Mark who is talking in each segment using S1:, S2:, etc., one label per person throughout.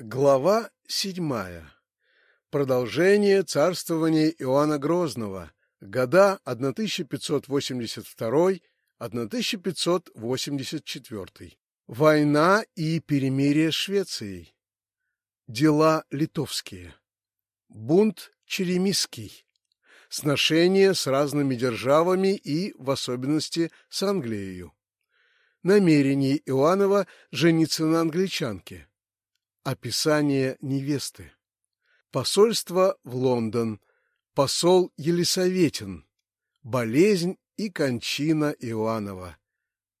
S1: Глава седьмая. Продолжение царствования Иоанна Грозного. Года 1582-1584. Война и перемирие с Швецией. Дела литовские. Бунт Черемисский. Сношение с разными державами и, в особенности, с Англией. Намерение Иоаннова жениться на англичанке Описание невесты. Посольство в Лондон. Посол Елисаветин. Болезнь и кончина Иоаннова.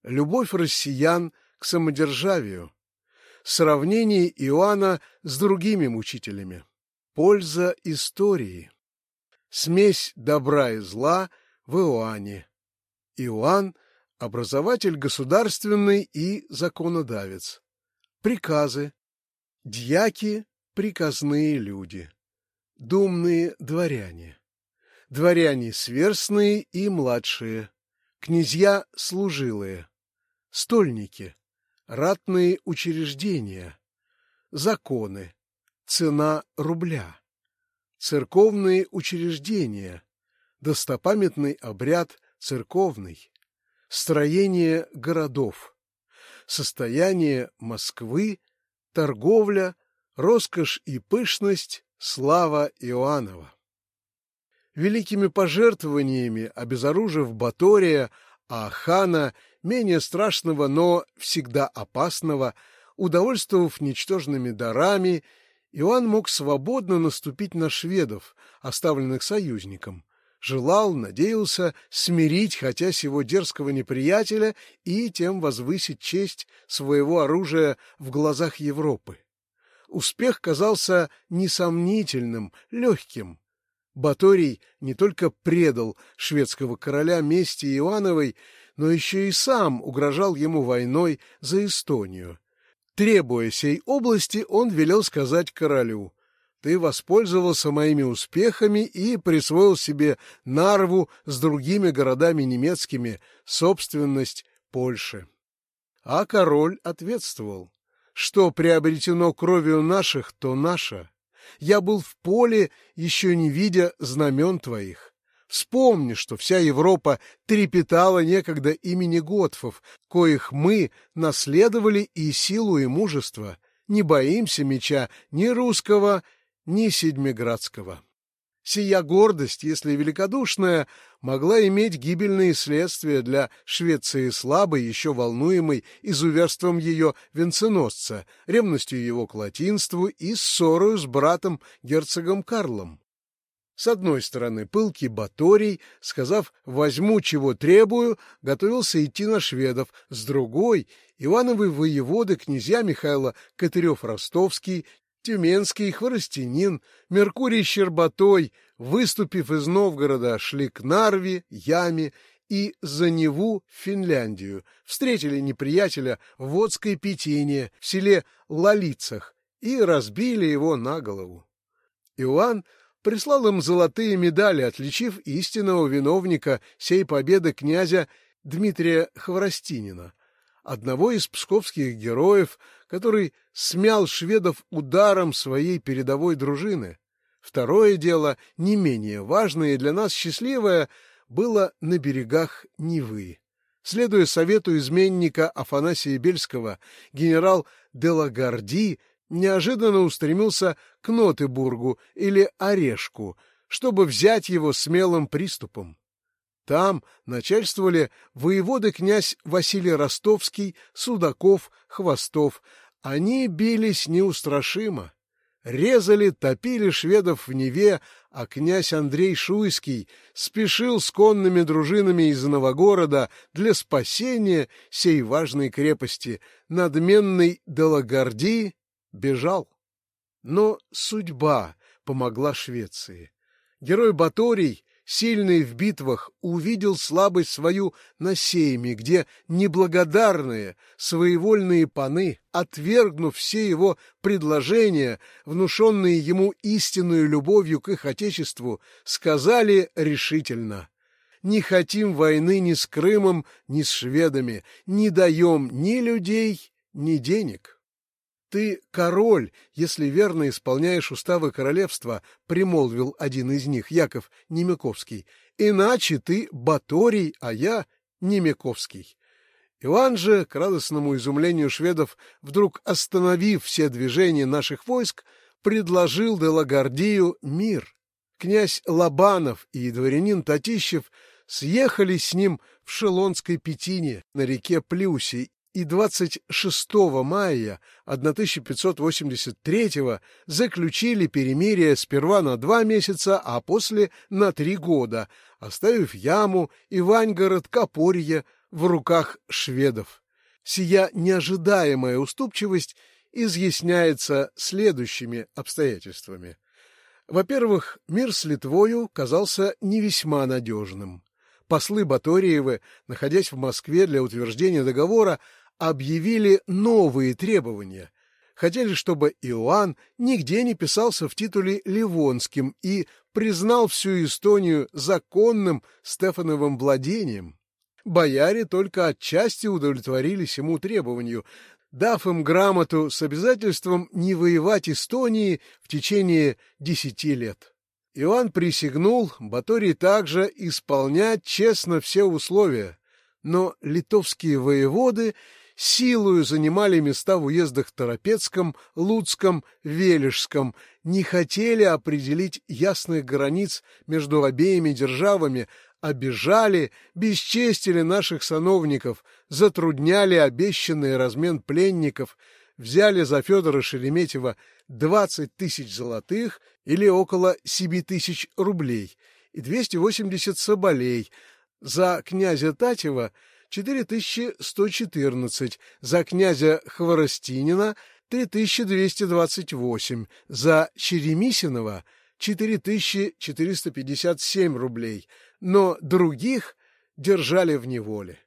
S1: Любовь россиян к самодержавию. Сравнение Иоанна с другими мучителями. Польза истории. Смесь добра и зла в Иоанне. Иоанн – образователь государственный и законодавец. Приказы, Дьяки — приказные люди, думные дворяне, дворяне сверстные и младшие, князья служилые, стольники, ратные учреждения, законы, цена рубля, церковные учреждения, достопамятный обряд церковный, строение городов, состояние Москвы торговля, роскошь и пышность, слава Иоаннова. Великими пожертвованиями, обезоружив Батория, а хана, менее страшного, но всегда опасного, удовольствовав ничтожными дарами, Иоанн мог свободно наступить на шведов, оставленных союзником, желал, надеялся смирить хотя сего дерзкого неприятеля и тем возвысить честь своего оружия в глазах Европы. Успех казался несомнительным, легким. Баторий не только предал шведского короля мести Иоанновой, но еще и сам угрожал ему войной за Эстонию. Требуя сей области, он велел сказать королю ты воспользовался моими успехами и присвоил себе Нарву с другими городами немецкими, собственность Польши. А король ответствовал, что приобретено кровью наших, то наше. Я был в поле, еще не видя знамен твоих. Вспомни, что вся Европа трепетала некогда имени Готфов, коих мы наследовали и силу, и мужество. Не боимся меча ни русского, ни Седьмиградского. Сия гордость, если великодушная, могла иметь гибельные следствия для Швеции слабой, еще волнуемой изуверством ее венценосца, ревностью его к латинству и ссорою с братом герцогом Карлом. С одной стороны, пылкий Баторий, сказав «возьму, чего требую», готовился идти на шведов, с другой — Ивановы воеводы, князья Михайло Катырев-Ростовский, Тюменский, Хворостянин, Меркурий Щербатой, выступив из Новгорода, шли к Нарве, Яме и за Неву в Финляндию, встретили неприятеля в Водской Петине в селе Лалицах и разбили его на голову. Иоанн прислал им золотые медали, отличив истинного виновника сей победы князя Дмитрия Хворостинина, одного из псковских героев, который смял шведов ударом своей передовой дружины. Второе дело, не менее важное и для нас счастливое, было на берегах Невы. Следуя совету изменника Афанасия Бельского, генерал Делагарди неожиданно устремился к Нотебургу или Орешку, чтобы взять его смелым приступом. Там начальствовали воеводы князь Василий Ростовский, Судаков, Хвостов. Они бились неустрашимо. Резали, топили шведов в Неве, а князь Андрей Шуйский спешил с конными дружинами из Новогорода для спасения сей важной крепости. Надменный Делагарди бежал. Но судьба помогла Швеции. Герой Баторий сильный в битвах, увидел слабость свою на сейме, где неблагодарные, своевольные паны, отвергнув все его предложения, внушенные ему истинную любовью к их отечеству, сказали решительно «Не хотим войны ни с Крымом, ни с шведами, не даем ни людей, ни денег». Ты король, если верно исполняешь уставы королевства, примолвил один из них, Яков Немяковский. Иначе ты Баторий, а я Немяковский. Иван же, к радостному изумлению шведов, вдруг остановив все движения наших войск, предложил Делагардию мир. Князь Лобанов и дворянин Татищев съехались с ним в Шелонской Петине на реке Плюси и 26 мая 1583 заключили перемирие сперва на два месяца, а после на три года, оставив Яму и Ваньгород Копорье в руках шведов. Сия неожидаемая уступчивость изъясняется следующими обстоятельствами. Во-первых, мир с Литвою казался не весьма надежным. Послы Баториевы, находясь в Москве для утверждения договора, объявили новые требования. Хотели, чтобы Иоанн нигде не писался в титуле Ливонским и признал всю Эстонию законным Стефановым владением. Бояре только отчасти удовлетворились ему требованию, дав им грамоту с обязательством не воевать Эстонии в течение десяти лет. Иоанн присягнул Баторий также исполнять честно все условия, но литовские воеводы силою занимали места в уездах Торопецком, Луцком, Вележском, не хотели определить ясных границ между обеими державами, обижали, бесчестили наших сановников, затрудняли обещанный размен пленников, взяли за Федора Шереметьева 20 тысяч золотых или около 7 тысяч рублей и 280 соболей, за князя Татева 4114, за князя Хворостинина 3228, за Черемисинова 4457 рублей, но других держали в неволе.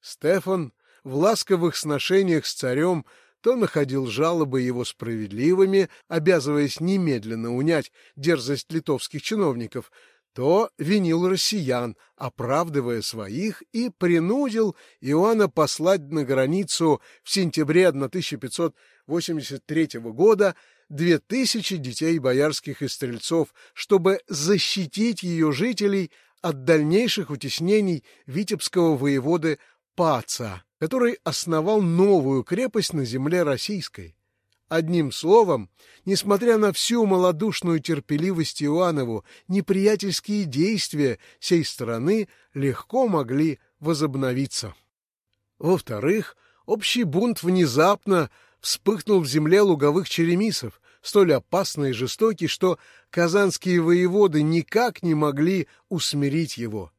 S1: Стефан в ласковых сношениях с царем то находил жалобы его справедливыми, обязываясь немедленно унять дерзость литовских чиновников, то винил россиян, оправдывая своих, и принудил Иоанна послать на границу в сентябре 1583 года две тысячи детей боярских и стрельцов, чтобы защитить ее жителей от дальнейших утеснений витебского воеводы Паца, который основал новую крепость на земле российской. Одним словом, несмотря на всю малодушную терпеливость Иоаннову, неприятельские действия сей страны легко могли возобновиться. Во-вторых, общий бунт внезапно вспыхнул в земле луговых черемисов, столь опасный и жестокий, что казанские воеводы никак не могли усмирить его.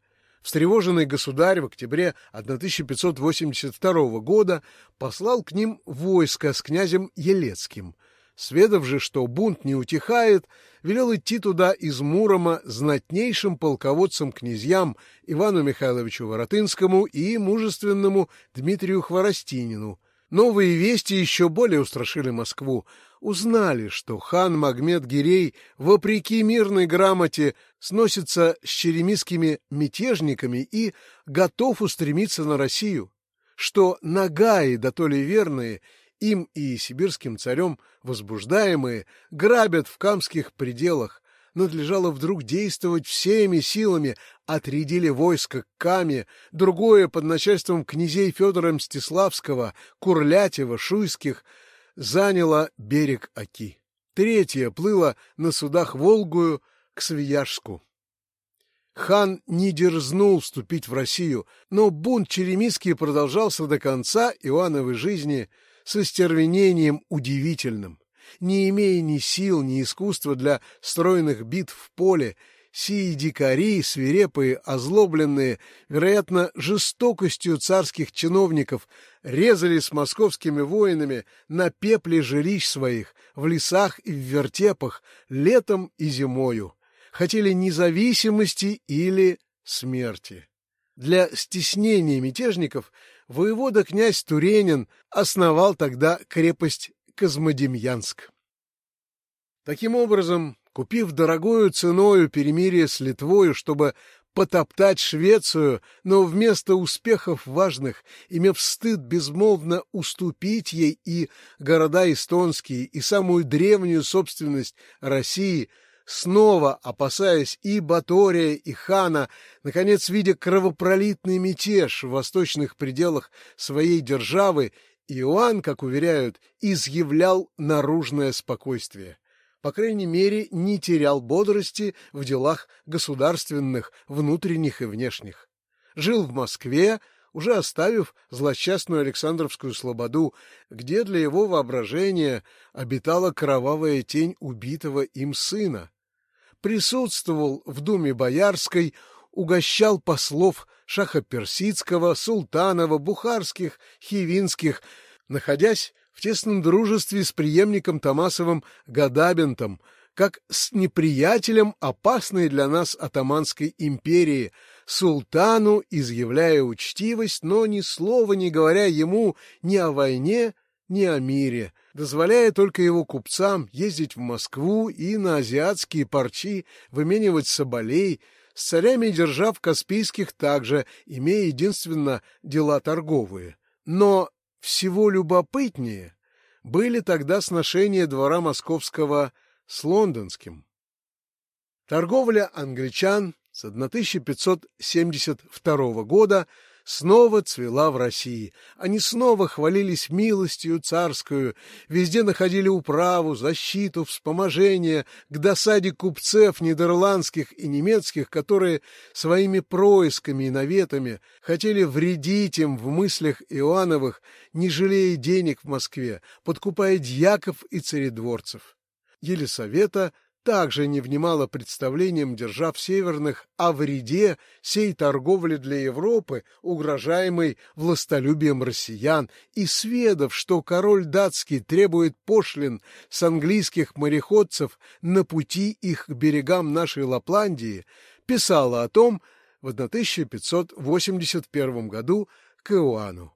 S1: Встревоженный государь в октябре 1582 года послал к ним войско с князем Елецким. Сведав же, что бунт не утихает, велел идти туда из Мурома знатнейшим полководцам князьям Ивану Михайловичу Воротынскому и мужественному Дмитрию Хворостинину. Новые вести еще более устрашили Москву. Узнали, что хан Магмед Гирей, вопреки мирной грамоте, сносится с черемисскими мятежниками и готов устремиться на Россию, что нагаи, да то ли верные, им и сибирским царем возбуждаемые, грабят в камских пределах, надлежало вдруг действовать всеми силами, отрядили войско к Каме, другое под начальством князей Федора Мстиславского, Курлятева, Шуйских — заняло берег Оки. Третья плыла на судах Волгую к Свияжску. Хан не дерзнул вступить в Россию, но бунт Черемисский продолжался до конца Иоанновой жизни с остервенением удивительным. Не имея ни сил, ни искусства для стройных битв в поле, Сии дикари, свирепые, озлобленные, вероятно, жестокостью царских чиновников, резали с московскими воинами на пепле жилищ своих, в лесах и в вертепах, летом и зимою. Хотели независимости или смерти. Для стеснения мятежников воевода князь Туренин основал тогда крепость Козмодемьянск. Таким образом, Купив дорогою ценою перемирие с Литвою, чтобы потоптать Швецию, но вместо успехов важных, имев стыд безмолвно уступить ей и города эстонские, и самую древнюю собственность России, снова опасаясь и Батория, и хана, наконец, видя кровопролитный мятеж в восточных пределах своей державы, Иоанн, как уверяют, изъявлял наружное спокойствие по крайней мере, не терял бодрости в делах государственных, внутренних и внешних. Жил в Москве, уже оставив злосчастную Александровскую слободу, где для его воображения обитала кровавая тень убитого им сына. Присутствовал в Думе Боярской, угощал послов Шаха Персидского, Султанова, Бухарских, Хивинских, находясь в тесном дружестве с преемником Томасовым Гадабентом, как с неприятелем опасной для нас атаманской империи, султану изъявляя учтивость, но ни слова не говоря ему ни о войне, ни о мире, дозволяя только его купцам ездить в Москву и на азиатские парчи выменивать соболей, с царями держав Каспийских также, имея единственно дела торговые. Но всего любопытнее были тогда сношения двора московского с лондонским. Торговля англичан с 1572 года снова цвела в России. Они снова хвалились милостью царскую, везде находили управу, защиту, вспоможение к досаде купцев нидерландских и немецких, которые своими происками и наветами хотели вредить им в мыслях Иоанновых, не жалея денег в Москве, подкупая дьяков и царедворцев. Елисавета — также не внимала представлениям держав северных о вреде сей торговли для Европы, угрожаемой властолюбием россиян, и сведав, что король датский требует пошлин с английских мореходцев на пути их к берегам нашей Лапландии, писала о том в 1581 году к Иоанну.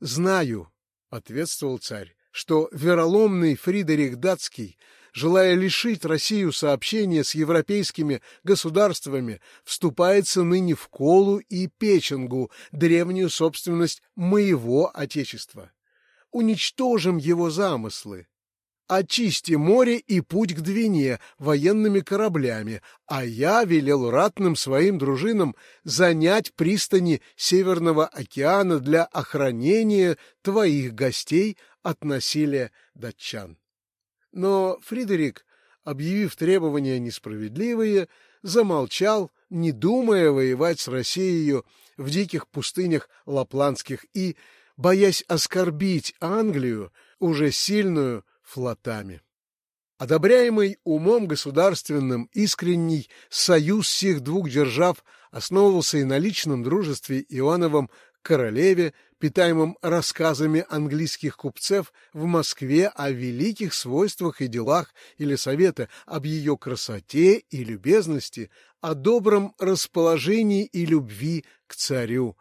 S1: «Знаю», — ответствовал царь, — что вероломный Фридерик Датский — желая лишить Россию сообщения с европейскими государствами, вступается ныне в Колу и Печенгу, древнюю собственность моего Отечества. Уничтожим его замыслы. Очисти море и путь к Двине военными кораблями, а я велел ратным своим дружинам занять пристани Северного океана для охранения твоих гостей от насилия датчан. Но Фридерик, объявив требования несправедливые, замолчал, не думая воевать с Россией в диких пустынях лапландских и, боясь оскорбить Англию, уже сильную флотами. Одобряемый умом государственным искренний союз всех двух держав основывался и на личном дружестве Иоанновом королеве, питаемом рассказами английских купцев в Москве о великих свойствах и делах Елисаветы, об ее красоте и любезности, о добром расположении и любви к царю.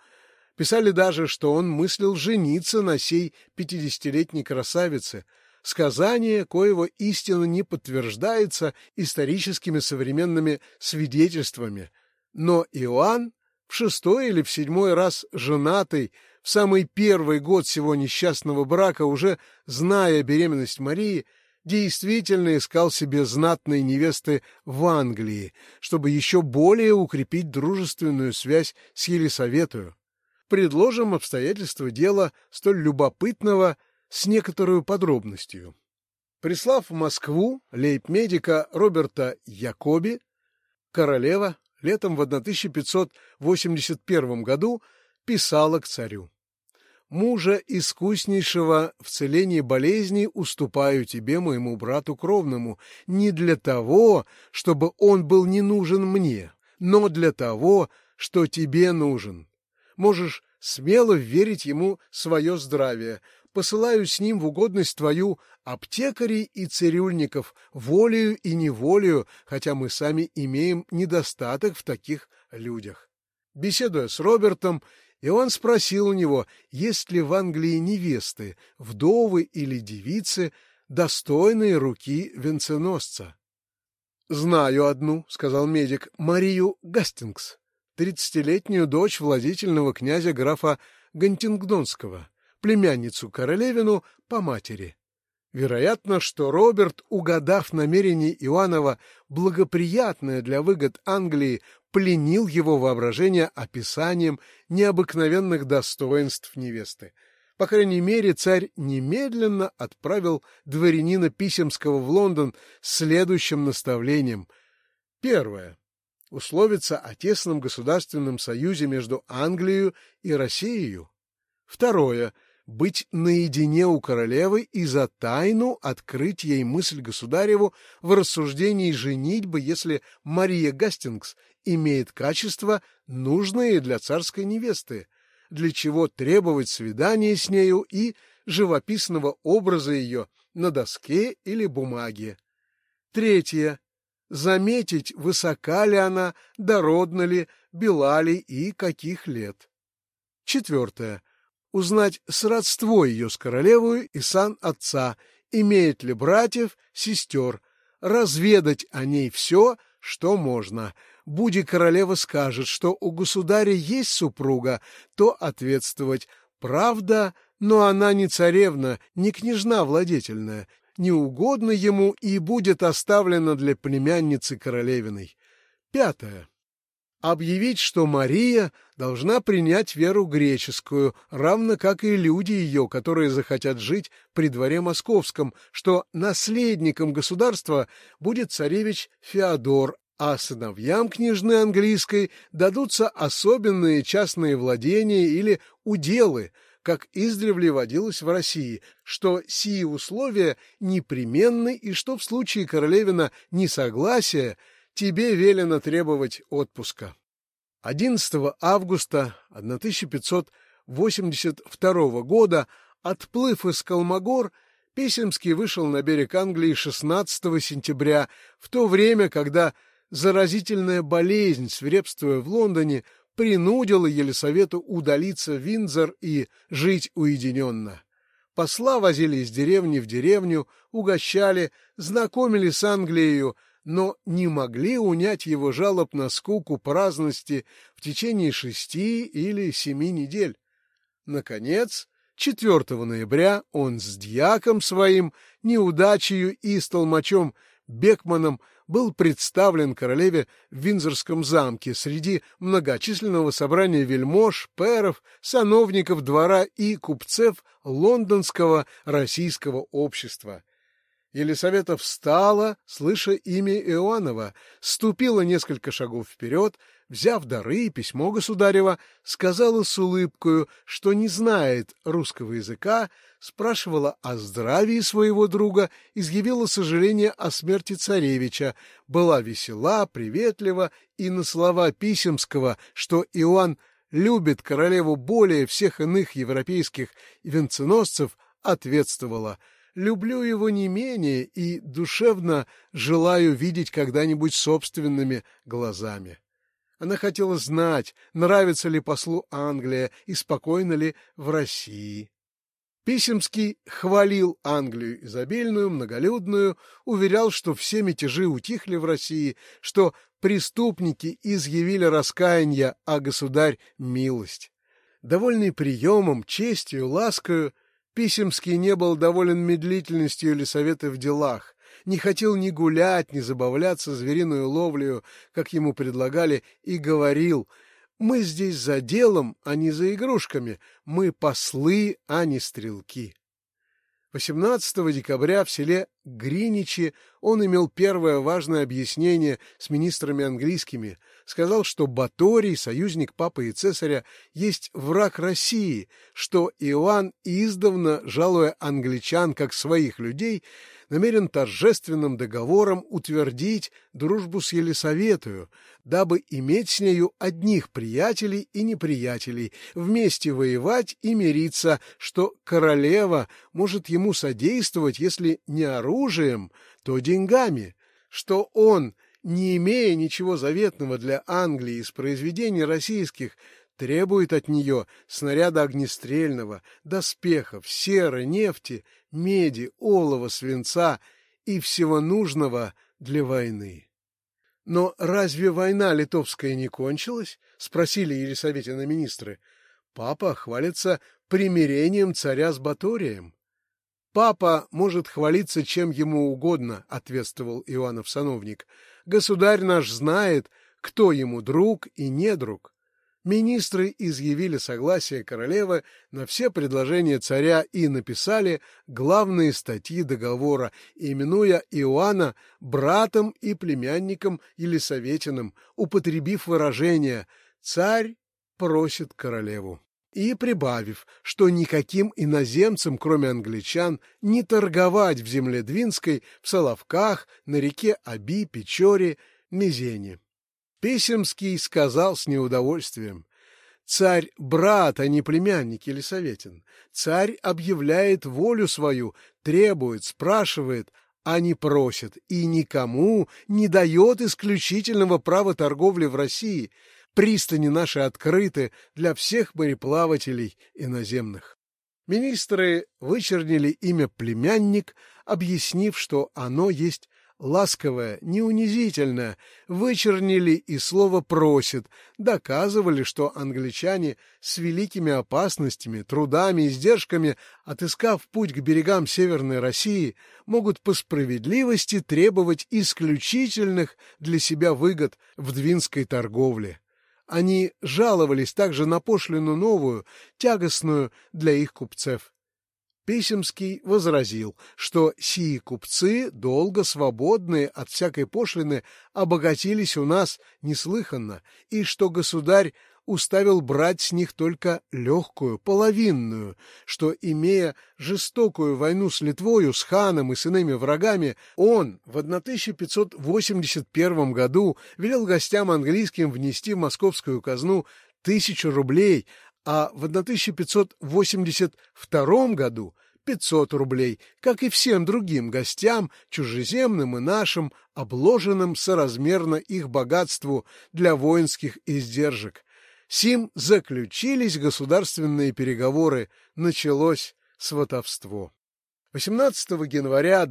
S1: Писали даже, что он мыслил жениться на сей пятидесятилетней красавице, сказание, коего истина не подтверждается историческими современными свидетельствами. Но Иоанн в шестой или в седьмой раз женатый, в самый первый год всего несчастного брака, уже зная беременность Марии, действительно искал себе знатной невесты в Англии, чтобы еще более укрепить дружественную связь с Елисаветою. Предложим обстоятельства дела столь любопытного с некоторой подробностью. Прислав в Москву лейб-медика Роберта Якоби, королева летом в 1581 году писала к царю. «Мужа искуснейшего в целении болезней уступаю тебе, моему брату кровному, не для того, чтобы он был не нужен мне, но для того, что тебе нужен. Можешь смело верить ему свое здравие, посылаю с ним в угодность твою аптекарей и цирюльников, волею и неволею, хотя мы сами имеем недостаток в таких людях. Беседуя с Робертом, и он спросил у него, есть ли в Англии невесты, вдовы или девицы, достойные руки венценосца. — Знаю одну, — сказал медик, — Марию Гастингс. тридцатилетнюю дочь владетельного князя графа Гантингдонского, племянницу королевину по матери. Вероятно, что Роберт, угадав намерение Иоаннова, благоприятное для выгод Англии, пленил его воображение описанием необыкновенных достоинств невесты. По крайней мере, царь немедленно отправил дворянина Писемского в Лондон с следующим наставлением. Первое. Условиться о тесном государственном союзе между Англией и Россией. Второе быть наедине у королевы и за тайну открыть ей мысль государеву в рассуждении женитьбы, если Мария Гастингс имеет качества, нужные для царской невесты, для чего требовать свидания с нею и живописного образа ее на доске или бумаге. Третье. Заметить, высока ли она, дородна ли, бела ли и каких лет. Четвертое узнать сродство ее с королевою и сан отца, имеет ли братьев, сестер, разведать о ней все, что можно. Буди королева скажет, что у государя есть супруга, то ответствовать «правда, но она не царевна, не княжна владетельная, не угодно ему и будет оставлена для племянницы королевиной». Пятое объявить, что Мария должна принять веру греческую, равно как и люди ее, которые захотят жить при дворе московском, что наследником государства будет царевич Феодор, а сыновьям княжны английской дадутся особенные частные владения или уделы, как издревле водилось в России, что сии условия непременны и что в случае королевина несогласия – тебе велено требовать отпуска. 11 августа 1582 года, отплыв из Калмогор, Писемский вышел на берег Англии 16 сентября, в то время, когда заразительная болезнь, свирепствуя в Лондоне, принудила Елисавету удалиться в Виндзор и жить уединенно. Посла возили из деревни в деревню, угощали, знакомили с Англией, но не могли унять его жалоб на скуку праздности в течение шести или семи недель. Наконец, 4 ноября он с дьяком своим, неудачею и с толмачом Бекманом был представлен королеве в Винзорском замке среди многочисленного собрания вельмож, пэров, сановников двора и купцев лондонского российского общества — Елисавета встала, слыша имя Иоаннова, ступила несколько шагов вперед, взяв дары и письмо государева, сказала с улыбкою, что не знает русского языка, спрашивала о здравии своего друга, изъявила сожаление о смерти царевича, была весела, приветлива и на слова Писемского, что Иоанн любит королеву более всех иных европейских венценосцев, ответствовала — люблю его не менее и душевно желаю видеть когда-нибудь собственными глазами. Она хотела знать, нравится ли послу Англия и спокойно ли в России. Писемский хвалил Англию изобильную, многолюдную, уверял, что все мятежи утихли в России, что преступники изъявили раскаяние, а государь — милость. Довольный приемом, честью, ласкою, Писемский не был доволен медлительностью Елисаветы в делах, не хотел ни гулять, ни забавляться звериной ловлею, как ему предлагали, и говорил «Мы здесь за делом, а не за игрушками, мы послы, а не стрелки». 18 декабря в селе Гриничи он имел первое важное объяснение с министрами английскими, сказал, что Баторий, союзник папы и цесаря, есть враг России, что Иоанн издавна, жалуя англичан как своих людей, намерен торжественным договором утвердить дружбу с Елисаветою, дабы иметь с нею одних приятелей и неприятелей, вместе воевать и мириться, что королева может ему содействовать, если не оружием, то деньгами, что он, не имея ничего заветного для Англии из произведений российских, требует от нее снаряда огнестрельного, доспехов, серы, нефти, меди, олова, свинца и всего нужного для войны. Но разве война литовская не кончилась? Спросили Елисаветина министры. Папа хвалится примирением царя с Баторием. Папа может хвалиться чем ему угодно, ответствовал Иоаннов сановник. Государь наш знает, кто ему друг и не друг. Министры изъявили согласие королевы на все предложения царя и написали главные статьи договора, именуя Иоанна братом и племянником Елисаветиным, употребив выражение «царь просит королеву» и прибавив, что никаким иноземцам, кроме англичан, не торговать в земле Двинской, в Соловках, на реке Аби, Печоре, Мизене. Писемский сказал с неудовольствием. Царь — брат, а не племянник Елисаветин. Царь объявляет волю свою, требует, спрашивает, а не просит, и никому не дает исключительного права торговли в России. Пристани наши открыты для всех мореплавателей иноземных. Министры вычернили имя племянник, объяснив, что оно есть ласковое, не унизительное, вычернили и слово «просит», доказывали, что англичане с великими опасностями, трудами, издержками, отыскав путь к берегам Северной России, могут по справедливости требовать исключительных для себя выгод в двинской торговле. Они жаловались также на пошлину новую, тягостную для их купцев. Писемский возразил, что сии купцы, долго свободные от всякой пошлины, обогатились у нас неслыханно, и что государь уставил брать с них только легкую, половинную, что, имея жестокую войну с Литвою, с ханом и с иными врагами, он в 1581 году велел гостям английским внести в московскую казну тысячу рублей, а в 1582 году 500 рублей, как и всем другим гостям, чужеземным и нашим, обложенным соразмерно их богатству для воинских издержек. Сим заключились государственные переговоры, началось сватовство. 18 января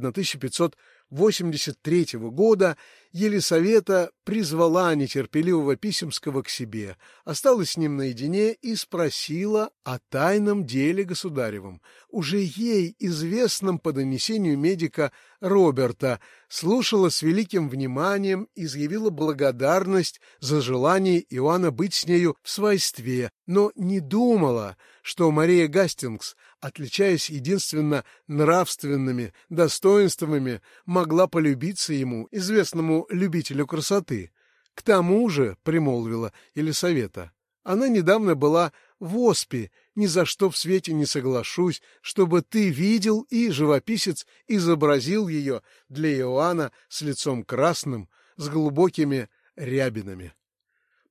S1: 1583 года Елисавета призвала нетерпеливого Писемского к себе, осталась с ним наедине и спросила о тайном деле государевом, уже ей известном по донесению медика Роберта, слушала с великим вниманием, изъявила благодарность за желание Иоанна быть с нею в свойстве, но не думала, что Мария Гастингс, отличаясь единственно нравственными достоинствами, могла полюбиться ему, известному любителю красоты. К тому же, — примолвила Елисавета, — она недавно была в Оспе, ни за что в свете не соглашусь, чтобы ты видел и живописец изобразил ее для Иоанна с лицом красным, с глубокими рябинами.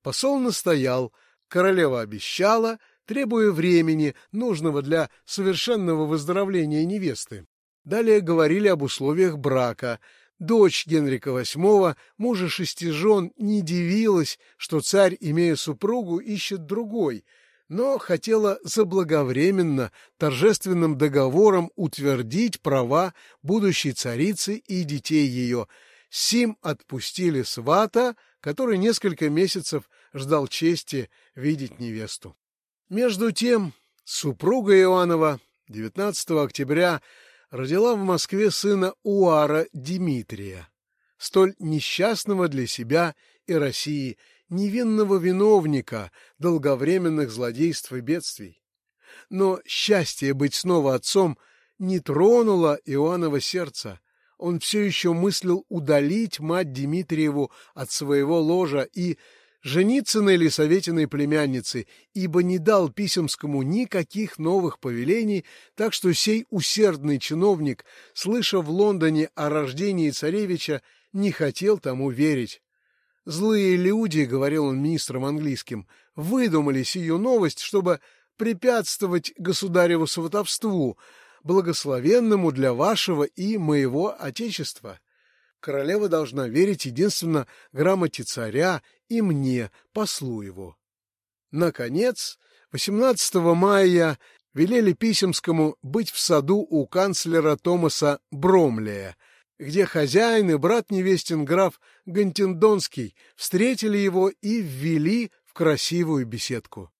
S1: Посол настоял, королева обещала, требуя времени, нужного для совершенного выздоровления невесты. Далее говорили об условиях брака, Дочь Генрика VIII, мужа шести жен, не дивилась, что царь, имея супругу, ищет другой, но хотела заблаговременно торжественным договором утвердить права будущей царицы и детей ее. Сим отпустили свата, который несколько месяцев ждал чести видеть невесту. Между тем, супруга Иоаннова 19 октября родила в Москве сына Уара Дмитрия, столь несчастного для себя и России, невинного виновника долговременных злодейств и бедствий. Но счастье быть снова отцом не тронуло Иоаннова сердца. Он все еще мыслил удалить мать Дмитриеву от своего ложа и жениться на Елисаветиной племяннице, ибо не дал Писемскому никаких новых повелений, так что сей усердный чиновник, слыша в Лондоне о рождении царевича, не хотел тому верить. «Злые люди», — говорил он министрам английским, — «выдумали сию новость, чтобы препятствовать государеву сватовству, благословенному для вашего и моего Отечества» королева должна верить единственно грамоте царя и мне, послу его. Наконец, 18 мая велели Писемскому быть в саду у канцлера Томаса Бромлея, где хозяин и брат невестин граф Гантиндонский встретили его и ввели в красивую беседку.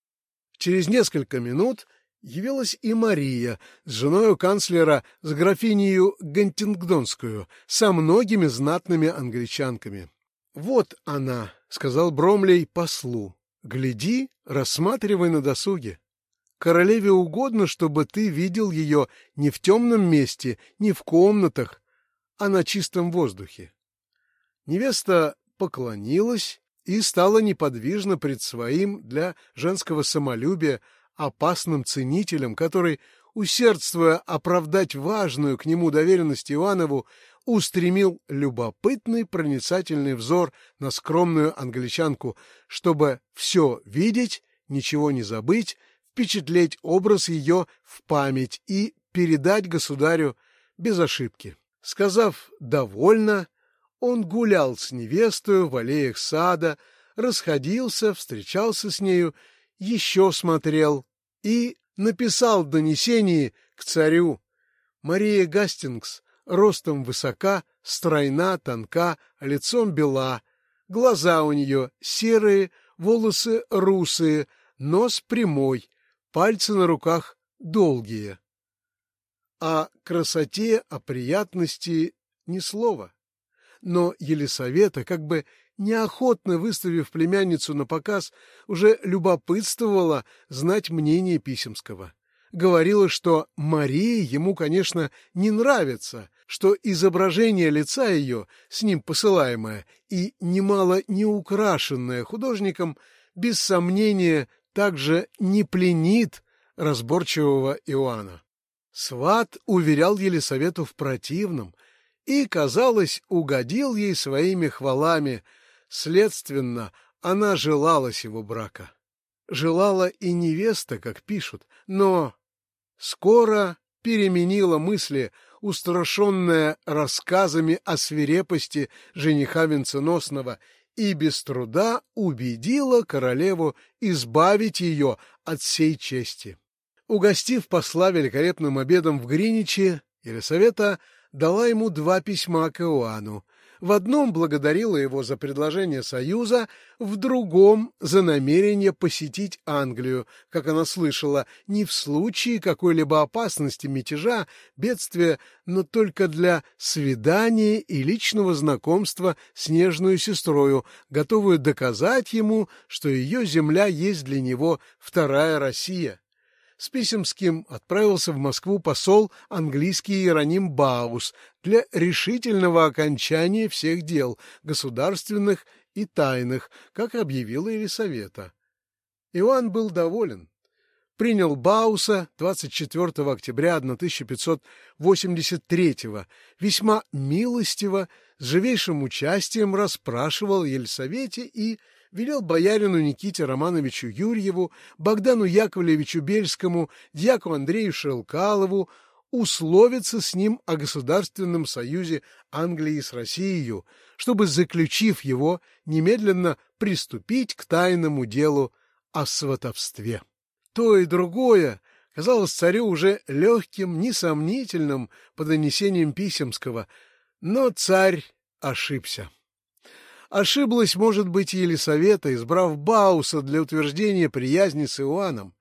S1: Через несколько минут явилась и Мария с женою канцлера, с графинею Гантингдонскую, со многими знатными англичанками. «Вот она», — сказал Бромлей послу, — «гляди, рассматривай на досуге. Королеве угодно, чтобы ты видел ее не в темном месте, не в комнатах, а на чистом воздухе». Невеста поклонилась и стала неподвижно пред своим для женского самолюбия опасным ценителем, который, усердствуя оправдать важную к нему доверенность Иванову, устремил любопытный проницательный взор на скромную англичанку, чтобы все видеть, ничего не забыть, впечатлеть образ ее в память и передать государю без ошибки. Сказав «довольно», он гулял с невестою в аллеях сада, расходился, встречался с нею, еще смотрел и написал донесение к царю. Мария Гастингс ростом высока, стройна, тонка, лицом бела, глаза у нее серые, волосы русые, нос прямой, пальцы на руках долгие. О красоте, о приятности ни слова. Но Елисавета, как бы неохотно выставив племянницу на показ, уже любопытствовала знать мнение Писемского. Говорила, что Мария ему, конечно, не нравится, что изображение лица ее, с ним посылаемое и немало не украшенное художником, без сомнения также не пленит разборчивого Иоанна. Сват уверял Елисавету в противном и, казалось, угодил ей своими хвалами, следственно, она желала сего брака. Желала и невеста, как пишут, но скоро переменила мысли, устрашенная рассказами о свирепости жениха венценосного, и без труда убедила королеву избавить ее от сей чести. Угостив посла великолепным обедом в Гриниче, Елисавета дала ему два письма к Иоанну, в одном благодарила его за предложение союза, в другом — за намерение посетить Англию, как она слышала, не в случае какой-либо опасности мятежа, бедствия, но только для свидания и личного знакомства с нежную сестрою, готовую доказать ему, что ее земля есть для него вторая Россия с Писемским отправился в Москву посол английский Иероним Баус для решительного окончания всех дел, государственных и тайных, как объявила Елисавета. Иоанн был доволен. Принял Бауса 24 октября 1583 весьма милостиво, с живейшим участием расспрашивал Елисавете и велел боярину Никите Романовичу Юрьеву, Богдану Яковлевичу Бельскому, дьяку Андрею Шелкалову условиться с ним о государственном союзе Англии с Россией, чтобы, заключив его, немедленно приступить к тайному делу о сватовстве. То и другое казалось царю уже легким, несомнительным по донесениям Писемского, но царь ошибся. Ошиблась, может быть, Елисавета, избрав Бауса для утверждения приязни с Иоанном,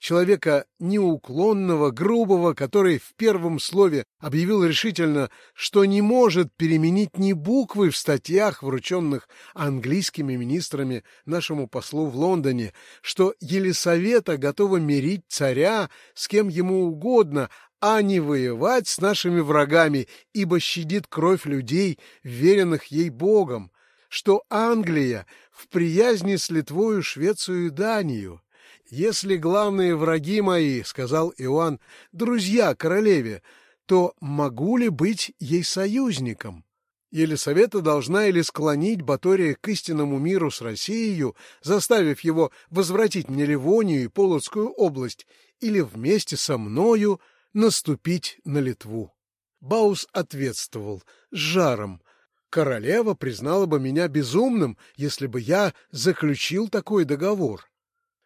S1: человека неуклонного, грубого, который в первом слове объявил решительно, что не может переменить ни буквы в статьях, врученных английскими министрами нашему послу в Лондоне, что Елисавета готова мирить царя с кем ему угодно, а не воевать с нашими врагами, ибо щадит кровь людей, веренных ей Богом, что Англия в приязни с Литвою, Швецию и Данию. Если главные враги мои, — сказал Иоанн, — друзья королеве, то могу ли быть ей союзником? Елисавета должна или склонить Батория к истинному миру с Россией, заставив его возвратить мне Ливонию и Полоцкую область, или вместе со мною наступить на Литву. Баус ответствовал с жаром, Королева признала бы меня безумным, если бы я заключил такой договор.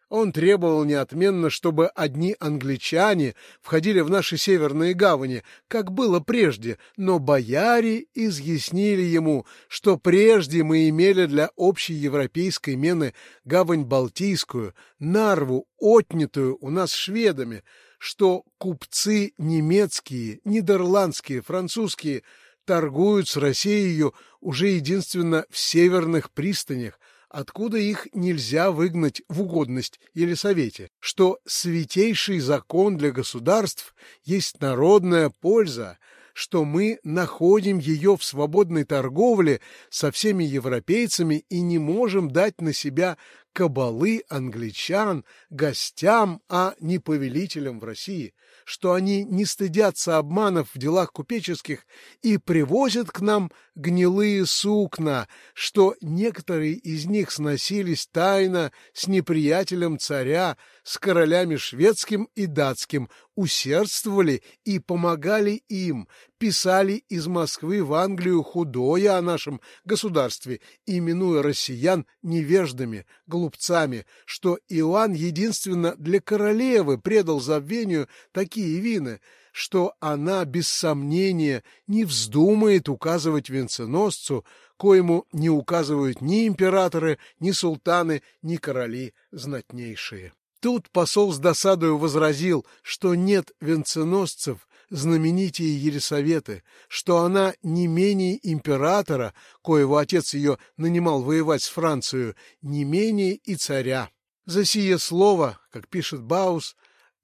S1: Он требовал неотменно, чтобы одни англичане входили в наши северные гавани, как было прежде, но бояре изъяснили ему, что прежде мы имели для общей европейской мены гавань Балтийскую, Нарву, отнятую у нас шведами, что купцы немецкие, нидерландские, французские торгуют с Россией уже единственно в северных пристанях, откуда их нельзя выгнать в угодность или совете, что святейший закон для государств есть народная польза, что мы находим ее в свободной торговле со всеми европейцами и не можем дать на себя кабалы англичан гостям, а не повелителям в России, что они не стыдятся обманов в делах купеческих и привозят к нам гнилые сукна, что некоторые из них сносились тайно с неприятелем царя, с королями шведским и датским, усердствовали и помогали им, писали из Москвы в Англию худое о нашем государстве, именуя россиян невеждами, глупцами, что Иоанн единственно для королевы предал забвению такие вины, что она, без сомнения, не вздумает указывать венценосцу, коему не указывают ни императоры, ни султаны, ни короли знатнейшие. Тут посол с досадою возразил, что нет венценосцев, знаменитее Елисаветы, что она не менее императора, коего отец ее нанимал воевать с Францией, не менее и царя. За сие слово, как пишет Баус,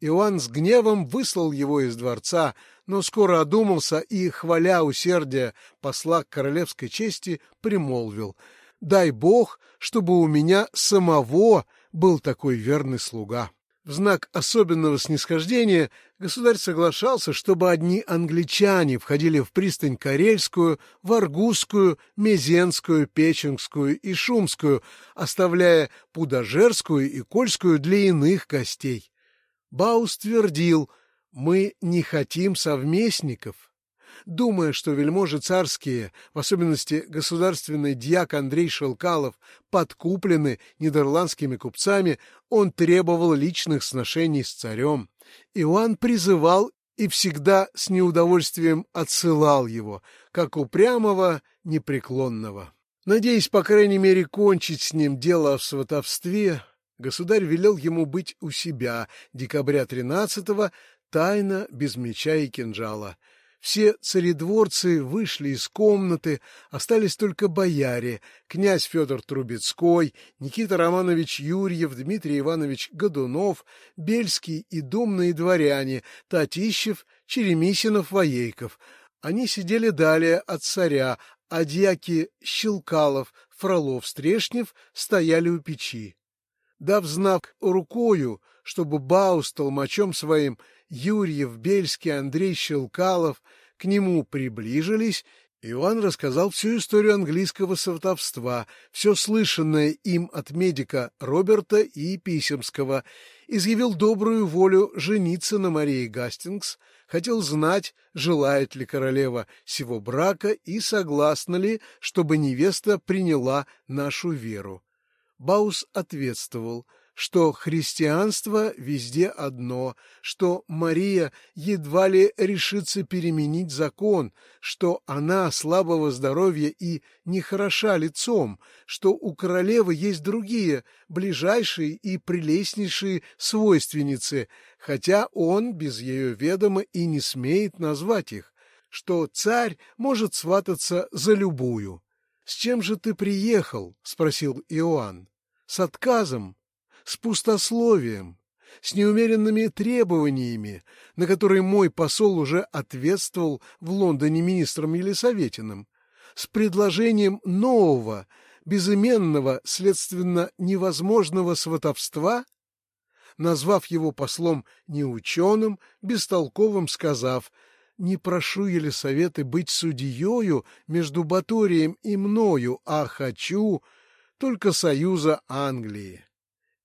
S1: Иоанн с гневом выслал его из дворца, но скоро одумался и, хваля усердие посла королевской чести, примолвил «Дай Бог, чтобы у меня самого был такой верный слуга». В знак особенного снисхождения государь соглашался, чтобы одни англичане входили в пристань Карельскую, Варгузскую, Мезенскую, Печенгскую и Шумскую, оставляя Пудожерскую и Кольскую для иных гостей. Баус твердил, мы не хотим совместников, думая, что вельможи царские, в особенности государственный дьяк Андрей Шелкалов, подкуплены нидерландскими купцами, он требовал личных сношений с царем. Иоанн призывал и всегда с неудовольствием отсылал его, как упрямого, непреклонного. Надеясь, по крайней мере, кончить с ним дело в сватовстве, государь велел ему быть у себя декабря 13-го тайно, без меча и кинжала. Все царедворцы вышли из комнаты, остались только бояре, князь Федор Трубецкой, Никита Романович Юрьев, Дмитрий Иванович Годунов, Бельский и думные дворяне, Татищев, Черемисинов, Воейков. Они сидели далее от царя, а дьяки Щелкалов, Фролов, Стрешнев стояли у печи. Дав знак рукою, чтобы Баус толмачом своим Юрьев, Бельский, Андрей Щелкалов к нему приближились, Иван рассказал всю историю английского сватовства, все слышанное им от медика Роберта и Писемского, изъявил добрую волю жениться на Марии Гастингс, хотел знать, желает ли королева сего брака и согласна ли, чтобы невеста приняла нашу веру. Баус ответствовал — что христианство везде одно, что Мария едва ли решится переменить закон, что она слабого здоровья и нехороша лицом, что у королевы есть другие, ближайшие и прелестнейшие свойственницы, хотя он без ее ведома и не смеет назвать их, что царь может свататься за любую. «С чем же ты приехал?» — спросил Иоанн. «С отказом с пустословием, с неумеренными требованиями, на которые мой посол уже ответствовал в Лондоне министром Елисаветиным, с предложением нового, безыменного, следственно, невозможного сватовства, назвав его послом неученым, бестолковым, сказав «Не прошу Елисаветы быть судьею между Баторием и мною, а хочу только союза Англии».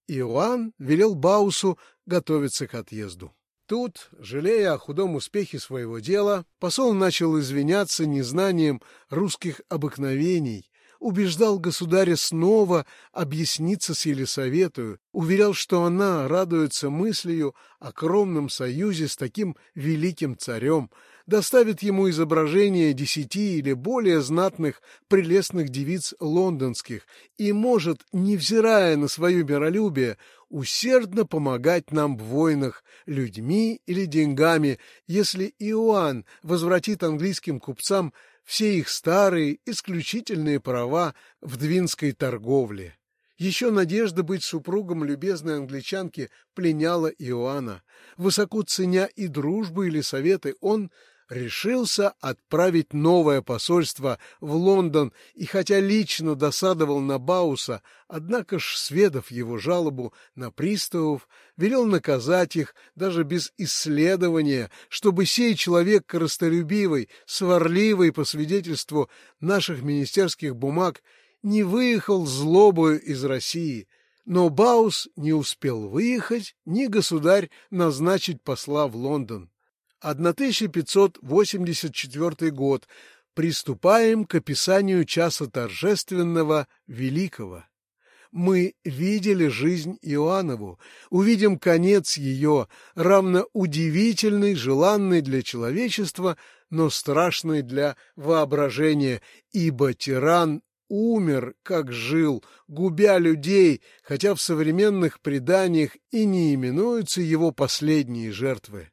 S1: Иоанн велел Баусу готовиться к отъезду. Тут, жалея о худом успехе своего дела, посол начал извиняться незнанием русских обыкновений, убеждал государя снова объясниться с Елисаветою, уверял, что она радуется мыслью о кромном союзе с таким великим царем, доставит ему изображение десяти или более знатных прелестных девиц лондонских и может, невзирая на свое миролюбие, усердно помогать нам в войнах людьми или деньгами, если Иоанн возвратит английским купцам все их старые исключительные права в двинской торговле. Еще надежда быть супругом любезной англичанки пленяла Иоанна. Высоко ценя и дружбу или советы, он решился отправить новое посольство в Лондон и хотя лично досадовал на Бауса, однако ж, сведав его жалобу на приставов, велел наказать их даже без исследования, чтобы сей человек коростолюбивый, сварливый по свидетельству наших министерских бумаг, не выехал злобою из России, но Баус не успел выехать, ни государь назначить посла в Лондон. 1584 год. Приступаем к описанию часа торжественного великого. Мы видели жизнь Иоаннову, увидим конец ее, равно удивительный, желанный для человечества, но страшный для воображения, ибо тиран умер, как жил, губя людей, хотя в современных преданиях и не именуются его последние жертвы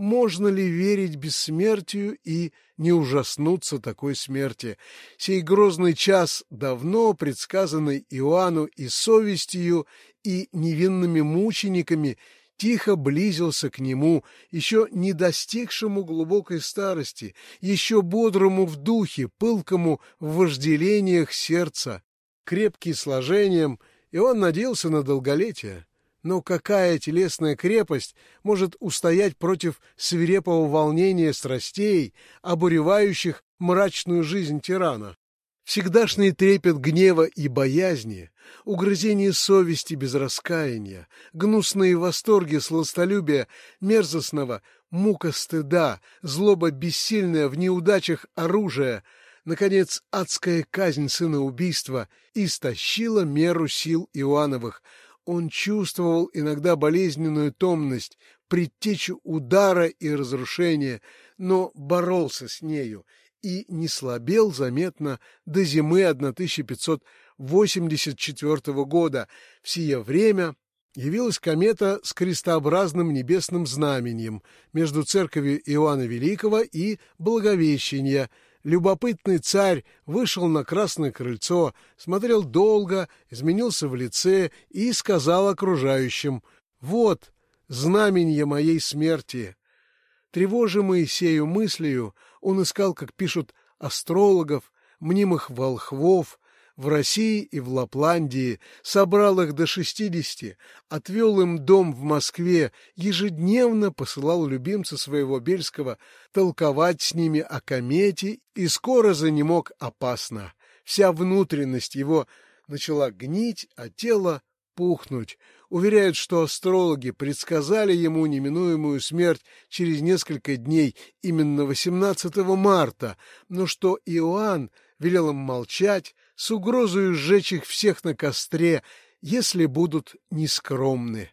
S1: можно ли верить бессмертию и не ужаснуться такой смерти? Сей грозный час, давно предсказанный Иоанну и совестью, и невинными мучениками, тихо близился к нему, еще не достигшему глубокой старости, еще бодрому в духе, пылкому в вожделениях сердца, крепкий сложением, и он надеялся на долголетие. Но какая телесная крепость может устоять против свирепого волнения страстей, обуревающих мрачную жизнь тирана? Всегдашний трепет гнева и боязни, угрызение совести без раскаяния, гнусные восторги сластолюбия мерзостного, мука стыда, злоба бессильная в неудачах оружия, наконец, адская казнь сына убийства истощила меру сил Иоанновых, он чувствовал иногда болезненную томность, предтечу удара и разрушения, но боролся с нею и не слабел заметно до зимы 1584 года. В сие время явилась комета с крестообразным небесным знаменем между церковью Иоанна Великого и Благовещения – любопытный царь вышел на красное крыльцо, смотрел долго, изменился в лице и сказал окружающим «Вот знамение моей смерти». Тревожимый сею мыслью, он искал, как пишут астрологов, мнимых волхвов, в России и в Лапландии, собрал их до шестидесяти, отвел им дом в Москве, ежедневно посылал любимца своего Бельского толковать с ними о комете и скоро занемог опасно. Вся внутренность его начала гнить, а тело пухнуть. Уверяют, что астрологи предсказали ему неминуемую смерть через несколько дней, именно 18 марта, но что Иоанн велел им молчать, с угрозой сжечь их всех на костре, если будут нескромны.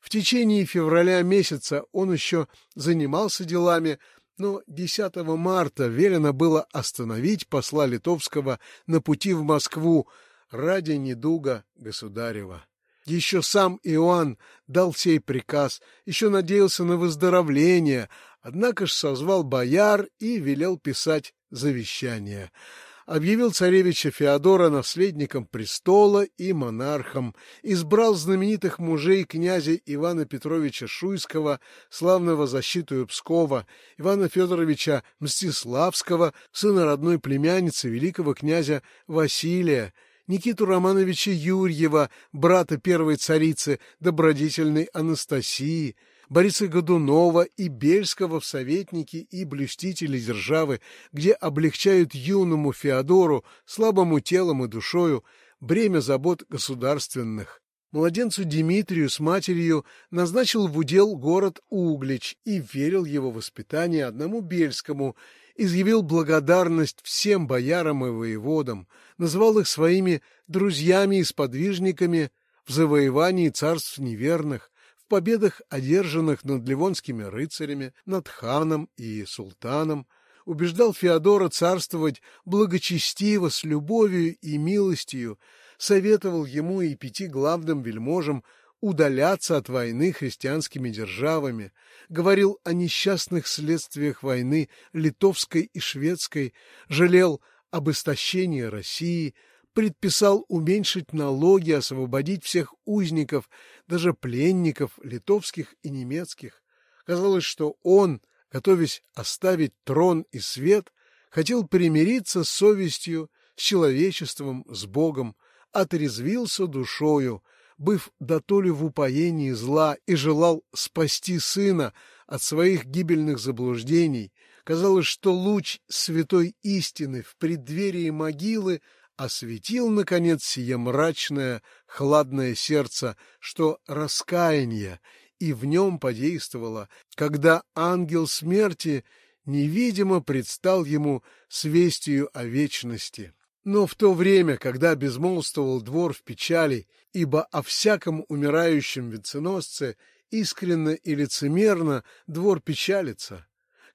S1: В течение февраля месяца он еще занимался делами, но 10 марта велено было остановить посла Литовского на пути в Москву ради недуга государева. Еще сам Иоанн дал сей приказ, еще надеялся на выздоровление, однако ж созвал бояр и велел писать завещание объявил царевича Феодора наследником престола и монархом, избрал знаменитых мужей князя Ивана Петровича Шуйского, славного защиту Пскова, Ивана Федоровича Мстиславского, сына родной племянницы великого князя Василия, Никиту Романовича Юрьева, брата первой царицы, добродетельной Анастасии, Бориса Годунова и Бельского в советники и блюстители державы, где облегчают юному Феодору, слабому телом и душою, бремя забот государственных. Младенцу Дмитрию с матерью назначил в удел город Углич и верил его воспитание одному Бельскому, изъявил благодарность всем боярам и воеводам, называл их своими друзьями и сподвижниками в завоевании царств неверных, победах, одержанных над ливонскими рыцарями, над ханом и султаном, убеждал Феодора царствовать благочестиво, с любовью и милостью, советовал ему и пяти главным вельможам удаляться от войны христианскими державами, говорил о несчастных следствиях войны литовской и шведской, жалел об истощении России, предписал уменьшить налоги, освободить всех узников, даже пленников литовских и немецких. Казалось, что он, готовясь оставить трон и свет, хотел примириться с совестью, с человечеством, с Богом, отрезвился душою, быв дотоле в упоении зла и желал спасти сына от своих гибельных заблуждений, казалось, что луч святой истины в преддверии могилы осветил, наконец, сие мрачное, хладное сердце, что раскаяние, и в нем подействовало, когда ангел смерти невидимо предстал ему с вестью о вечности. Но в то время, когда безмолвствовал двор в печали, ибо о всяком умирающем венценосце искренно и лицемерно двор печалится,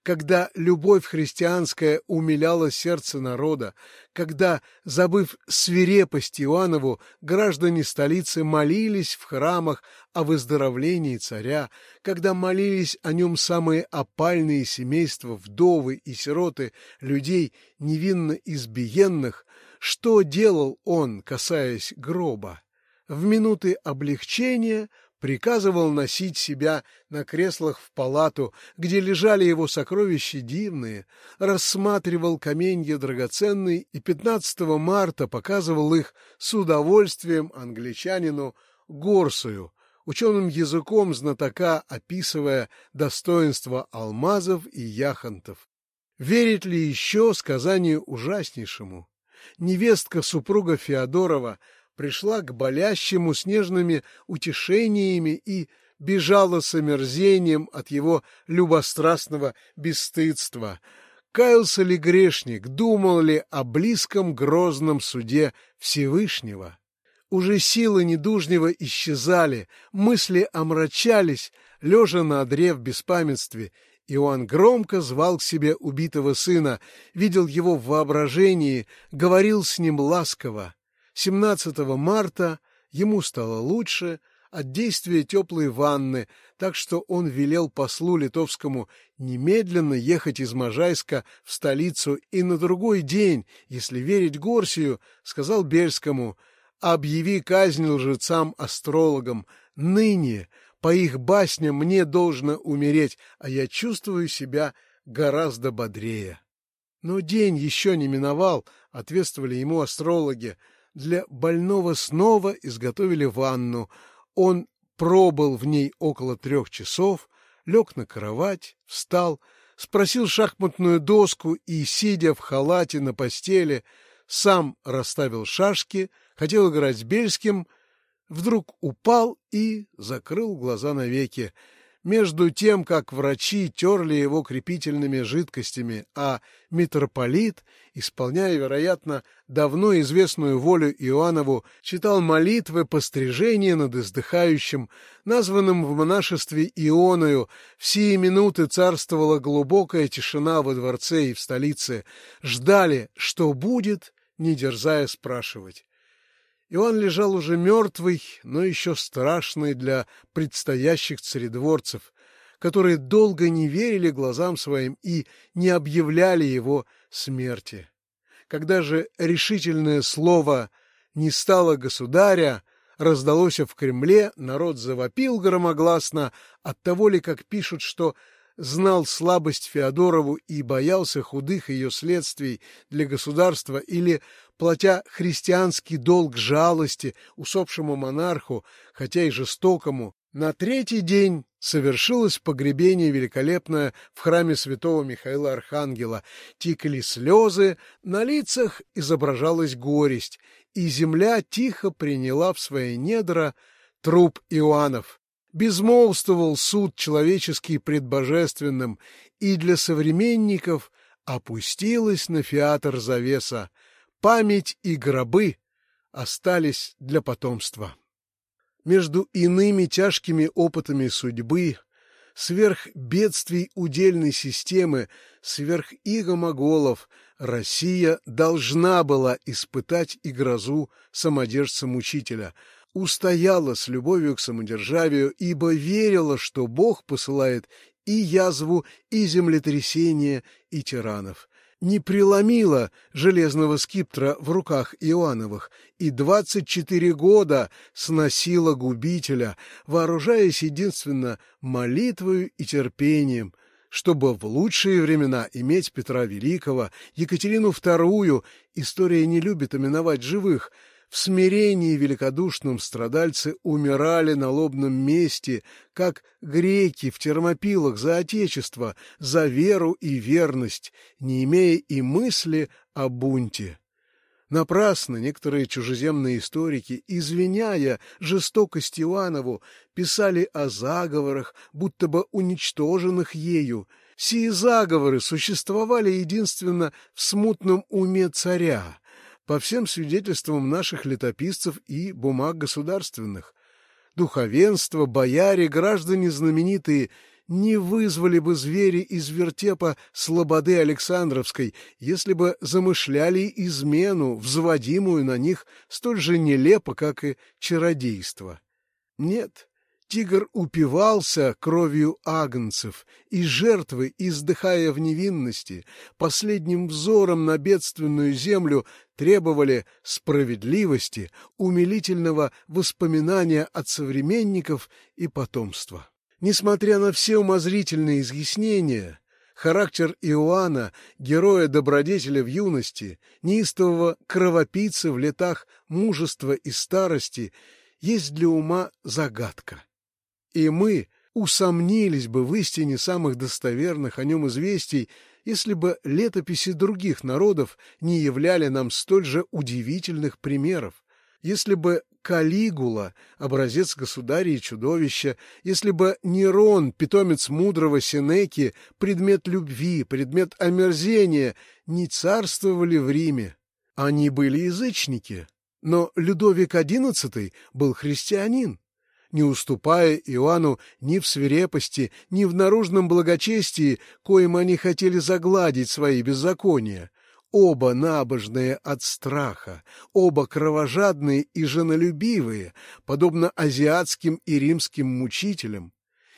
S1: когда любовь христианская умиляла сердце народа, когда, забыв свирепость Иоаннову, граждане столицы молились в храмах о выздоровлении царя, когда молились о нем самые опальные семейства, вдовы и сироты людей невинно избиенных, что делал он, касаясь гроба? В минуты облегчения приказывал носить себя на креслах в палату, где лежали его сокровища дивные, рассматривал каменья драгоценные и 15 марта показывал их с удовольствием англичанину Горсую, ученым языком знатока описывая достоинства алмазов и яхонтов. Верить ли еще сказанию ужаснейшему? невестка супруга Феодорова пришла к болящему снежными утешениями и бежала с омерзением от его любострастного бесстыдства. Каялся ли грешник, думал ли о близком грозном суде Всевышнего? Уже силы недужнего исчезали, мысли омрачались, лежа на одре в беспамятстве, Иоанн громко звал к себе убитого сына, видел его в воображении, говорил с ним ласково. 17 марта ему стало лучше от действия теплой ванны, так что он велел послу литовскому немедленно ехать из Можайска в столицу и на другой день, если верить Горсию, сказал Бельскому, «Объяви казнь лжецам-астрологам, ныне, по их басням мне должно умереть, а я чувствую себя гораздо бодрее. Но день еще не миновал, ответствовали ему астрологи. Для больного снова изготовили ванну. Он пробыл в ней около трех часов, лег на кровать, встал, спросил шахматную доску и, сидя в халате на постели, сам расставил шашки, хотел играть с Бельским, вдруг упал и закрыл глаза навеки, между тем, как врачи терли его крепительными жидкостями, а митрополит, исполняя, вероятно, давно известную волю Иоаннову, читал молитвы пострижения над издыхающим, названным в монашестве Ионою, в сие минуты царствовала глубокая тишина во дворце и в столице, ждали, что будет, не дерзая спрашивать. Иоанн лежал уже мертвый, но еще страшный для предстоящих царедворцев, которые долго не верили глазам своим и не объявляли его смерти. Когда же решительное слово «не стало государя», раздалось в Кремле, народ завопил громогласно, от того ли, как пишут, что знал слабость Феодорову и боялся худых ее следствий для государства или, платя христианский долг жалости усопшему монарху, хотя и жестокому, на третий день совершилось погребение великолепное в храме святого Михаила Архангела. Тикали слезы, на лицах изображалась горесть, и земля тихо приняла в свои недра труп Иоаннов безмолвствовал суд человеческий пред божественным, и для современников опустилась на фиатр завеса, память и гробы остались для потомства. Между иными тяжкими опытами судьбы, сверх бедствий удельной системы, сверх иго моголов, Россия должна была испытать и грозу самодержца-мучителя, устояла с любовью к самодержавию, ибо верила, что Бог посылает и язву, и землетрясение, и тиранов. Не преломила железного скиптра в руках Иоанновых и двадцать четыре года сносила губителя, вооружаясь единственно молитвою и терпением, чтобы в лучшие времена иметь Петра Великого, Екатерину II, история не любит именовать живых, в смирении великодушном страдальцы умирали на лобном месте, как греки в термопилах за отечество, за веру и верность, не имея и мысли о бунте. Напрасно некоторые чужеземные историки, извиняя жестокость Иоаннову, писали о заговорах, будто бы уничтоженных ею. Сии заговоры существовали единственно в смутном уме царя, по всем свидетельствам наших летописцев и бумаг государственных. Духовенство, бояре, граждане знаменитые не вызвали бы звери из вертепа слободы Александровской, если бы замышляли измену, взводимую на них столь же нелепо, как и чародейство. Нет, Тигр упивался кровью агнцев, и жертвы, издыхая в невинности, последним взором на бедственную землю требовали справедливости, умилительного воспоминания от современников и потомства. Несмотря на все умозрительные изъяснения, характер Иоанна, героя-добродетеля в юности, неистового кровопийца в летах мужества и старости, есть для ума загадка и мы усомнились бы в истине самых достоверных о нем известий, если бы летописи других народов не являли нам столь же удивительных примеров, если бы Калигула, образец государя и чудовища, если бы Нерон, питомец мудрого Сенеки, предмет любви, предмет омерзения, не царствовали в Риме. Они были язычники, но Людовик XI был христианин не уступая Иоанну ни в свирепости, ни в наружном благочестии, коим они хотели загладить свои беззакония. Оба набожные от страха, оба кровожадные и женолюбивые, подобно азиатским и римским мучителям.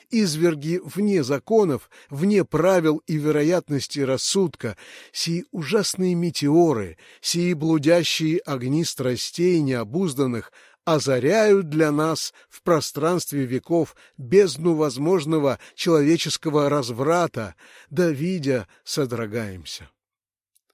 S1: Изверги вне законов, вне правил и вероятности рассудка, сии ужасные метеоры, сии блудящие огни страстей необузданных, озаряют для нас в пространстве веков бездну возможного человеческого разврата, да, видя, содрогаемся.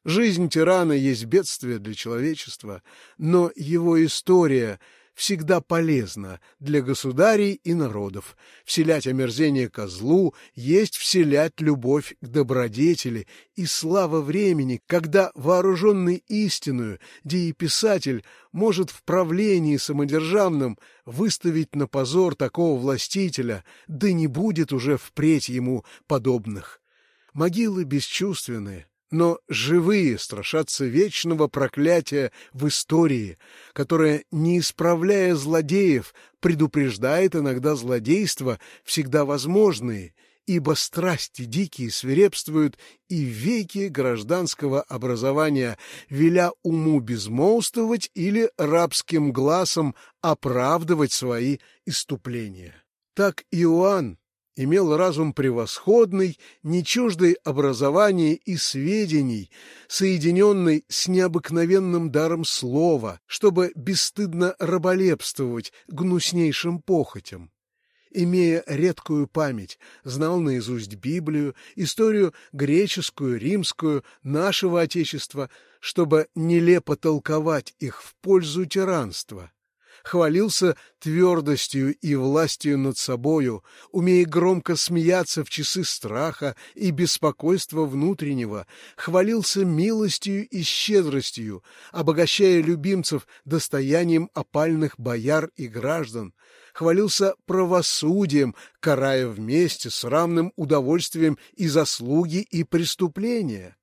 S1: Жизнь тирана есть бедствие для человечества, но его история — всегда полезно для государей и народов. Вселять омерзение козлу есть вселять любовь к добродетели и слава времени, когда вооруженный истинную дееписатель может в правлении самодержавном выставить на позор такого властителя, да не будет уже впредь ему подобных. Могилы бесчувственные, но живые страшатся вечного проклятия в истории, которое, не исправляя злодеев, предупреждает иногда злодейства, всегда возможные, ибо страсти дикие свирепствуют и в веке гражданского образования, веля уму безмолвствовать или рабским глазом оправдывать свои иступления. Так Иоанн, имел разум превосходный, не чуждый образования и сведений, соединенный с необыкновенным даром слова, чтобы бесстыдно раболепствовать гнуснейшим похотям. Имея редкую память, знал наизусть Библию, историю греческую, римскую, нашего Отечества, чтобы нелепо толковать их в пользу тиранства хвалился твердостью и властью над собою, умея громко смеяться в часы страха и беспокойства внутреннего, хвалился милостью и щедростью, обогащая любимцев достоянием опальных бояр и граждан, хвалился правосудием, карая вместе с равным удовольствием и заслуги, и преступления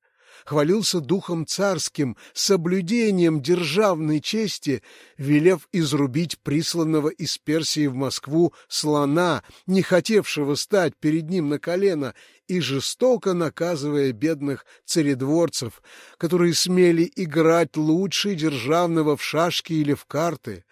S1: хвалился духом царским, соблюдением державной чести, велев изрубить присланного из Персии в Москву слона, не хотевшего стать перед ним на колено, и жестоко наказывая бедных царедворцев, которые смели играть лучше державного в шашки или в карты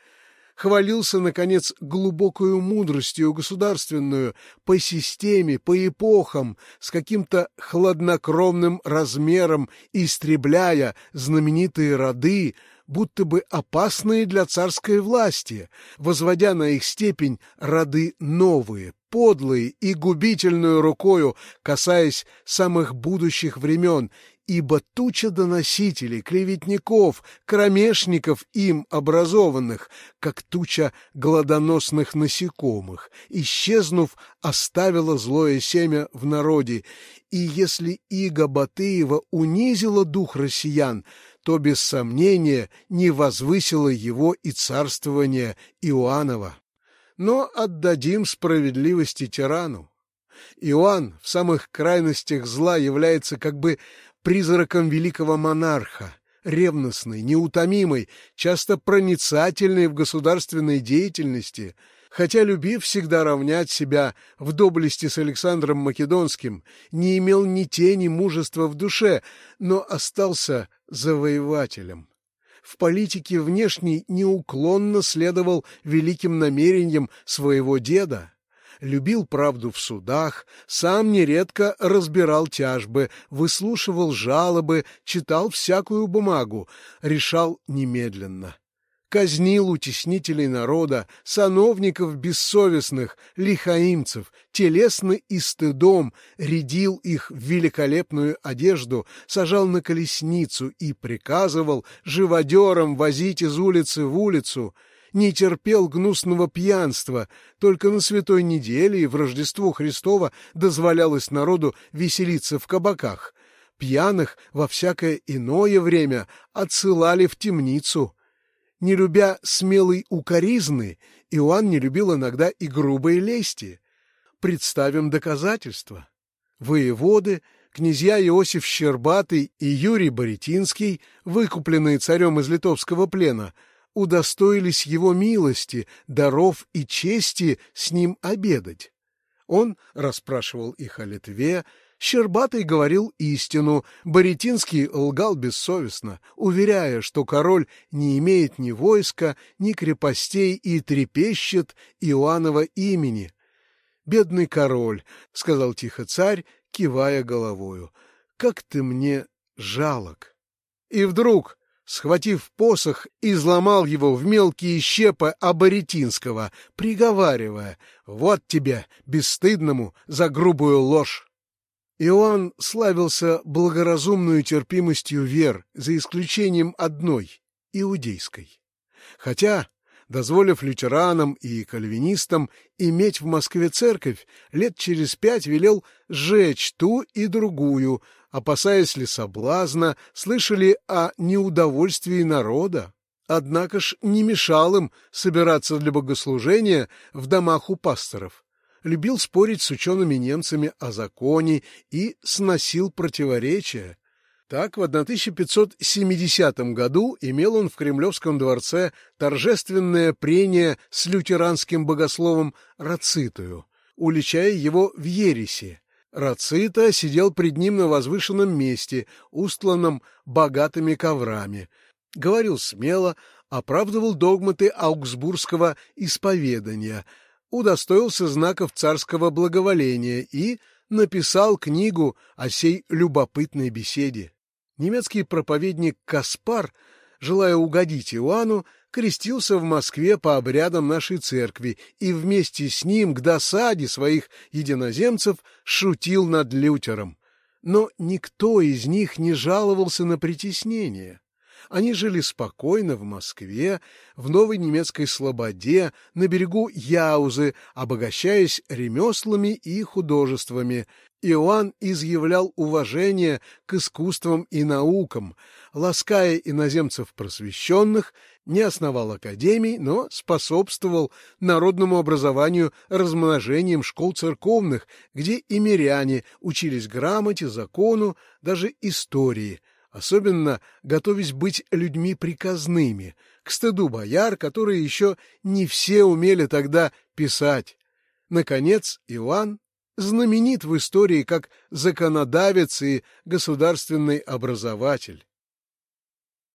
S1: хвалился, наконец, глубокою мудростью государственную по системе, по эпохам, с каким-то хладнокровным размером, истребляя знаменитые роды, будто бы опасные для царской власти, возводя на их степень роды новые, подлые и губительную рукою, касаясь самых будущих времен ибо туча доносителей, клеветников, кромешников им образованных, как туча гладоносных насекомых, исчезнув, оставила злое семя в народе, и если иго Батыева унизила дух россиян, то, без сомнения, не возвысило его и царствование Иоаннова. Но отдадим справедливости тирану. Иоанн в самых крайностях зла является как бы призраком великого монарха, ревностный, неутомимый, часто проницательный в государственной деятельности, хотя, любив всегда равнять себя в доблести с Александром Македонским, не имел ни тени мужества в душе, но остался завоевателем. В политике внешней неуклонно следовал великим намерениям своего деда, любил правду в судах, сам нередко разбирал тяжбы, выслушивал жалобы, читал всякую бумагу, решал немедленно. Казнил утеснителей народа, сановников бессовестных, лихаимцев, телесно и стыдом, рядил их в великолепную одежду, сажал на колесницу и приказывал живодерам возить из улицы в улицу — не терпел гнусного пьянства, только на святой неделе и в Рождество Христово дозволялось народу веселиться в кабаках. Пьяных во всякое иное время отсылали в темницу. Не любя смелой укоризны, Иоанн не любил иногда и грубой лести. Представим доказательства. Воеводы, князья Иосиф Щербатый и Юрий Боретинский, выкупленные царем из литовского плена, удостоились его милости, даров и чести с ним обедать. Он расспрашивал их о Литве, Щербатый говорил истину, Боретинский лгал бессовестно, уверяя, что король не имеет ни войска, ни крепостей и трепещет Иоаннова имени. «Бедный король», — сказал тихо царь, кивая головою, — «как ты мне жалок». И вдруг схватив посох, изломал его в мелкие щепы Абаритинского, приговаривая «Вот тебе, бесстыдному, за грубую ложь!» Иоанн славился благоразумную терпимостью вер, за исключением одной — иудейской. Хотя, дозволив лютеранам и кальвинистам иметь в Москве церковь, лет через пять велел сжечь ту и другую, опасаясь ли соблазна, слышали о неудовольствии народа. Однако ж не мешал им собираться для богослужения в домах у пасторов. Любил спорить с учеными немцами о законе и сносил противоречия. Так, в 1570 году имел он в Кремлевском дворце торжественное прение с лютеранским богословом Рацитую, уличая его в ереси. Рацита сидел пред ним на возвышенном месте, устланном богатыми коврами. Говорил смело, оправдывал догматы аугсбургского исповедания, удостоился знаков царского благоволения и написал книгу о сей любопытной беседе. Немецкий проповедник Каспар, желая угодить Иоанну, крестился в Москве по обрядам нашей церкви и вместе с ним к досаде своих единоземцев шутил над Лютером. Но никто из них не жаловался на притеснение. Они жили спокойно в Москве, в Новой немецкой Слободе, на берегу Яузы, обогащаясь ремеслами и художествами. Иоанн изъявлял уважение к искусствам и наукам, лаская иноземцев просвещенных, не основал академий, но способствовал народному образованию размножением школ церковных, где и миряне учились грамоте, закону, даже истории – особенно готовясь быть людьми приказными, к стыду бояр, которые еще не все умели тогда писать. Наконец, Иоанн знаменит в истории как законодавец и государственный образователь.